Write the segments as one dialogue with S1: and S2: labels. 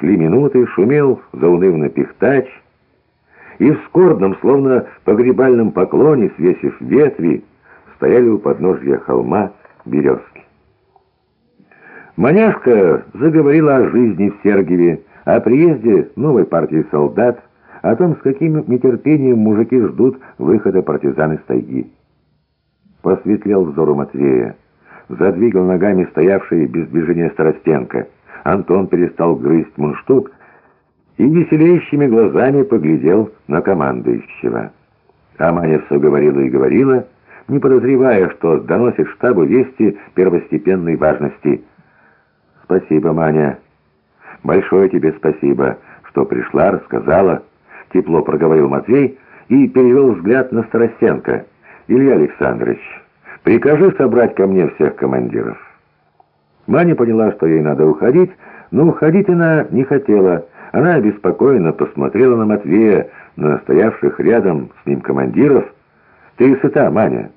S1: Шли минуты, шумел заунывно пихтач, и в скорбном, словно погребальном поклоне, свесив ветви, стояли у подножья холма березки. Маняшка заговорила о жизни в Сергиеве, о приезде новой партии солдат, о том, с каким нетерпением мужики ждут выхода партизан из тайги. Посветлел взору Матвея. Задвигал ногами стоявший без движения Старостенко. Антон перестал грызть мундштук и веселеющими глазами поглядел на командующего. А Маня все говорила и говорила, не подозревая, что доносит штабу вести первостепенной важности. «Спасибо, Маня. Большое тебе спасибо, что пришла, рассказала». Тепло проговорил Матвей и перевел взгляд на Старостенко. «Илья Александрович, прикажи собрать ко мне всех командиров». Маня поняла, что ей надо уходить, но уходить она не хотела. Она обеспокоенно посмотрела на Матвея, на стоявших рядом с ним командиров. «Ты сыта, Маня?»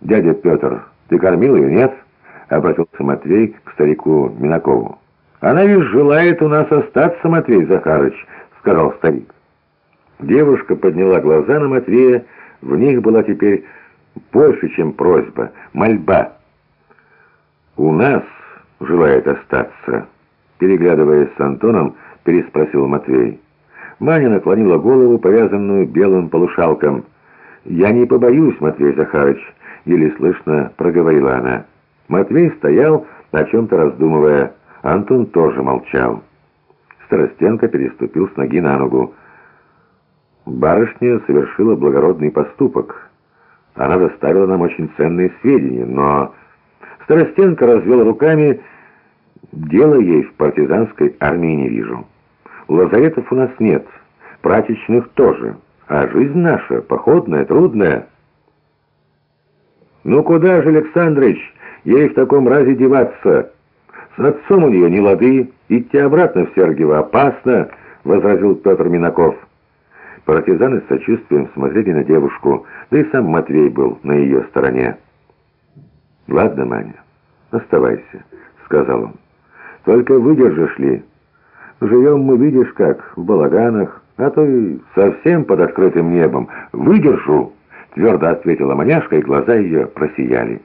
S1: «Дядя Петр, ты кормил ее, нет?» Обратился Матвей к старику Минакову. «Она ведь желает у нас остаться, Матвей Захарыч», — сказал старик. Девушка подняла глаза на Матвея, в них была теперь больше, чем просьба, мольба. «У нас желает остаться», — переглядываясь с Антоном, переспросил Матвей. Маня наклонила голову, повязанную белым полушалком. «Я не побоюсь, Матвей Захарыч», — еле слышно проговорила она. Матвей стоял, о чем-то раздумывая. Антон тоже молчал. Старостенко переступил с ноги на ногу. Барышня совершила благородный поступок. Она доставила нам очень ценные сведения, но... Старостенко развел руками. Дела ей в партизанской армии не вижу. Лазаретов у нас нет, прачечных тоже, а жизнь наша походная, трудная. «Ну куда же, Александрович, ей в таком разе деваться? С отцом у нее не лады, идти обратно в Сергиево опасно», — возразил Петр Минаков. Партизаны с сочувствием смотрели на девушку, да и сам Матвей был на ее стороне. «Ладно, Маня, оставайся», — сказал он. «Только выдержишь ли? Живем мы, видишь как, в балаганах, а то и совсем под открытым небом. Выдержу!» — твердо ответила маняшка, и глаза ее просияли.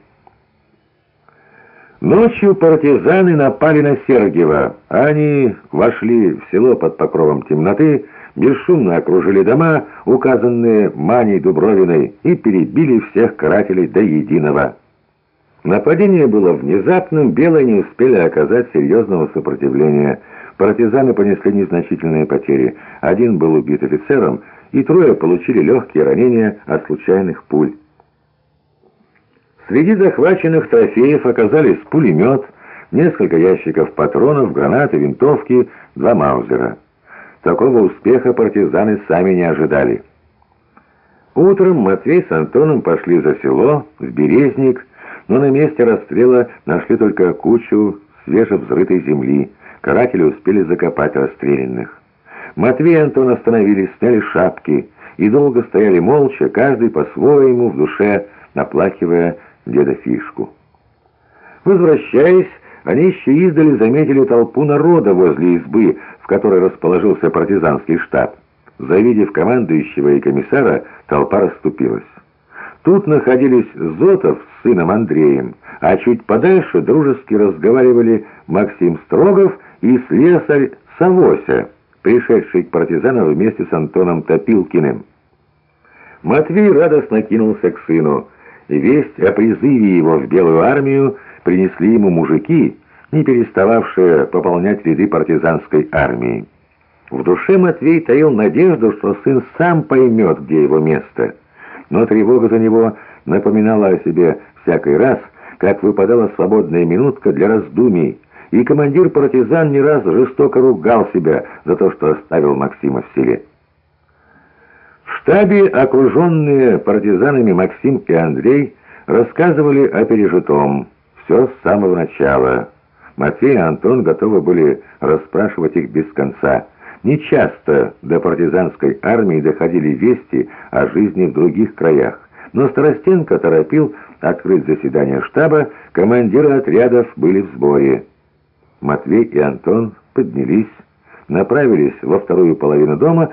S1: Ночью партизаны напали на Сергиева. Они вошли в село под покровом темноты, бесшумно окружили дома, указанные Маней Дубровиной, и перебили всех карателей до единого. Нападение было внезапным, белые не успели оказать серьезного сопротивления. Партизаны понесли незначительные потери. Один был убит офицером, и трое получили легкие ранения от случайных пуль. Среди захваченных трофеев оказались пулемет, несколько ящиков патронов, гранаты, винтовки, два маузера. Такого успеха партизаны сами не ожидали. Утром Матвей с Антоном пошли за село, в Березник, но на месте расстрела нашли только кучу свежевзрытой земли. Каратели успели закопать расстрелянных. Матвей и Антон остановились, сняли шапки и долго стояли молча, каждый по-своему в душе наплакивая деда Фишку. Возвращаясь, они еще издали заметили толпу народа возле избы, в которой расположился партизанский штаб. Завидев командующего и комиссара, толпа расступилась. Тут находились Зотов с сыном Андреем, а чуть подальше дружески разговаривали Максим Строгов и слесарь Савося, пришедший к партизанам вместе с Антоном Топилкиным. Матвей радостно кинулся к сыну. Весть о призыве его в Белую армию принесли ему мужики, не перестававшие пополнять ряды партизанской армии. В душе Матвей таил надежду, что сын сам поймет, где его место. Но тревога за него напоминала о себе всякий раз, как выпадала свободная минутка для раздумий, и командир партизан не раз жестоко ругал себя за то, что оставил Максима в селе. В штабе, окруженные партизанами Максим и Андрей, рассказывали о пережитом, все с самого начала. Матвей и Антон готовы были расспрашивать их без конца. Нечасто до партизанской армии доходили вести о жизни в других краях. Но Старостенко торопил открыть заседание штаба, командиры отрядов были в сборе. Матвей и Антон поднялись, направились во вторую половину дома